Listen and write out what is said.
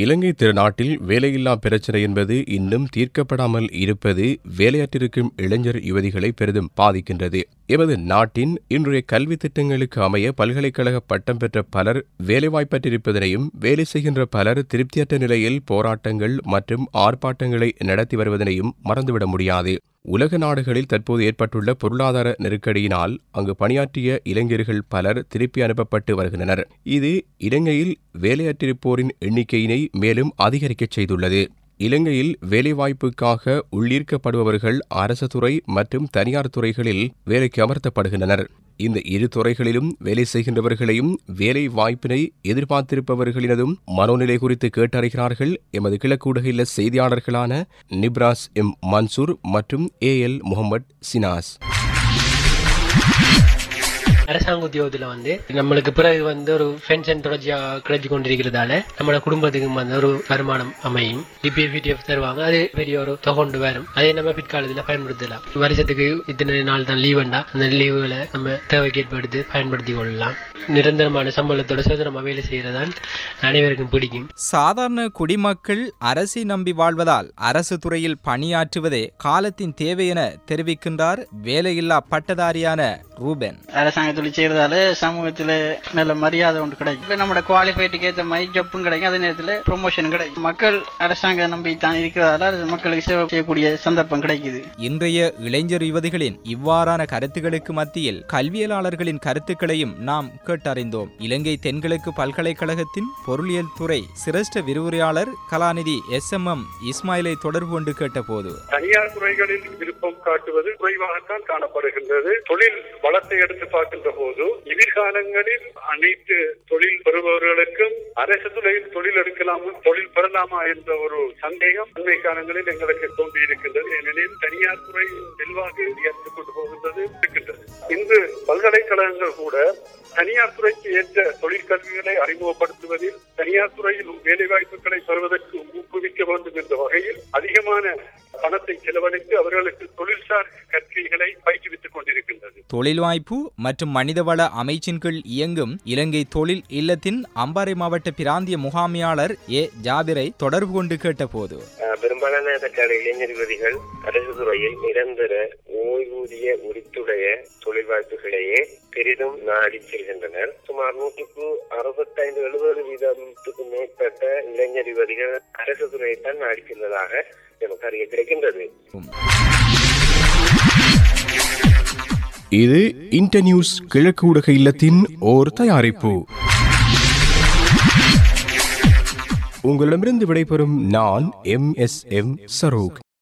இலங்கை திருநாட்டில் வேலையில்லா பிரச்சினை என்பது இன்னும் தீர்க்கப்படாமல் இருப்பது வேலையாற்றிருக்கும் இளைஞர் யுவதிகளை பெரிதும் பாதிக்கின்றது. எமது நாட்டின் இன்றைய கல்வி திட்டங்களுக்கு அமைய பல்கலைக்கழக பட்டம் பெற்ற பலர் வேலைவாய்ப்பற்றிருப்பதனையும் வேலை செய்கின்ற பலர் திருப்தியற்ற நிலையில் போராட்டங்கள் மற்றும் ஆர்ப்பாட்டங்களை நடத்தி வருவதனையும் மறந்துவிட முடியாது. உலக நாடுகளில் தற்போது ஏற்பட்டுள்ள பொருளாதார நெருக்கடியினால் அங்கு பணியாற்றிய இளைஞர்கள் பலர் திருப்பி அனுப்பப்பட்டு வருகின்றனர். இது இலங்கையில் வேலையற்றிருப்போரின் எண்ணிக்கையினை மேலும் அதிகரிக்கச் செய்துள்ளது. இலங்கையில் வேலைவாய்ப்புக்காக உள்ளீர்க்கப்படுபவர்கள் அரசு துறை மற்றும் தனியார் துறைகளில் வேலைக்கு அமர்த்தப்படுகின்றனர். இந்த இரு துறைகளிலும் வேலை செய்கின்றவர்களையும் வேலை வாய்ப்பினை எதிர்பார்த்திருப்பவர்களினதும் மனோநிலை குறித்து கேட்டறிகிறார்கள் எமது கிழக்கூடகில செய்தியாளர்களான நிப்ராஸ் எம் மன்சூர் மற்றும் ஏ எல் முகமது சினாஸ். அரசாங்க உத்தியோகத்துல வந்து நம்மளுக்கு பிறகு வந்து ஒரு பென்ஷன் தொடர்ச்சியா கிடைச்சு கொண்டிருக்கிறதால நம்மளோட குடும்பத்துக்கு வந்து ஒரு வருமானம் அமையும். டிபிஎஃப் பிடிஎஃப் தருவாங்க. அது பெரிய ஒரு தொகொண்டு வரும். அதே நம்ம பிற்காலத்துல பயன்படுத்தலாம். வருஷத்துக்கு இத்தனை நாள் தான் லீவ் வேண்டா அந்த லீவுகளை நம்ம தேவைக்கு ஏற்படுத்தி பயன்படுத்தி கொள்ளலாம். நிரந்தரமான சம்பளத்தோட சுதந்திரமா வேலை செய்யறதான் அனைவருக்கும் பிடிக்கும். சாதாரண குடிமக்கள் அரசை நம்பி வாழ்வதால் அரசு துறையில் பணியாற்றுவதே காலத்தின் தேவை என தெரிவிக்கின்றார் வேலையில்லா பட்டதாரியான ரூபன். அரசாங்க தொழில் செய்யறதால சமூகத்துல நல்ல மரியாதை ஒன்று கிடைக்கும். நம்மளோட குவாலிஃபைட்டுக்கு ஏற்ற மாதிரி ஜப்பும் கிடைக்கும். அதே நேரத்துல ப்ரொமோஷன் கிடைக்கும். மக்கள் அரசாங்க நம்பி தான் இருக்கிறதால மக்களுக்கு சேவை செய்யக்கூடிய சந்தர்ப்பம் கிடைக்குது. இன்றைய இளைஞர் யுவதிகளின் இவ்வாறான கருத்துக்களுக்கு மத்தியில் கல்வியலாளர்களின் கருத்துக்களையும் நாம் கேட்டறிந்தோம். இலங்கை தென்கிழக்கு பல்கலைக்கழகத்தின் பொருளியல் துறை சிரேஷ்ட விரிவுரையாளர் கலாநிதி எஸ் எம் எம் இஸ்மாயிலை தொடர்பு கொண்டு கேட்டபோது. தனியார் துறைகளில் விருப்பம் காட்டுவது குறைவாகத்தான் காணப்படுகின்றது. தொழில் வளத்தை எடுத்து பார்க்கின்ற போது எதிர்காலங்களில் அனைத்து தொழில் பெறுபவர்களுக்கும் அரசு துறையில் தொழில் எடுக்கலாமா தொழில் பெறலாமா என்ற ஒரு சந்தேகம் அண்மை காலங்களில் எங்களுக்கு தோன்றி இருக்கின்றது ஏனெனில் தனியார் துறை செல்வாக்கு உயர்ந்து கொண்டு போகின்றது இருக்கின்றது. இன்று பல்கலைக்கழகங்கள் கூட தனியார் துறைக்கு ஏற்ற தொழிற்கல்விகளை அறிமுகப்படுத்துவதில் தனியார் துறையில் வேலைவாய்ப்புகளை பெறுவதற்கு ஊக்குவிக்க வேண்டும் என்ற வகையில் அதிகமான பணத்தை செலவழித்து அவர்களுக்கு தொழில்சார் கற்கைகளை பயிற்றுவித்துக் கொண்டிருக்கின்றது தொழில் வாய்ப்பு மற்றும் மனிதவள அமைச்சின் கீழ் இயங்கும் இலங்கை தொழில் இல்லத்தின் அம்பாறை மாவட்ட பிராந்திய முகாமியாளர் ஏ. ஜாபிரை தொடர்பு கொண்டு கேட்டபோது. பெரும்பாலான தற்கால இளைஞர் யுவதிகள் அரசு துறையில் நிரந்தர ஓய்வூதிய உரித்துடைய தொழில் வாய்ப்புகளையே பெரிதும் நாடி செல்கின்றனர். சுமார் நூற்றுக்கு அறுபத்தைந்து எழுபது வீதத்துக்கு மேற்பட்ட இளைஞர் யுவதிகள் அரசு துறையை தான் நாடி செல்வதாக நமக்கு அறிய கிடைக்கின்றது. இது இன்டர்நியூஸ் கிழக்கு ஊடக இல்லத்தின் ஓர் தயாரிப்பு. உங்களிடமிருந்து விடைபெறும் நான் எம் எஸ் எம் சரோக்.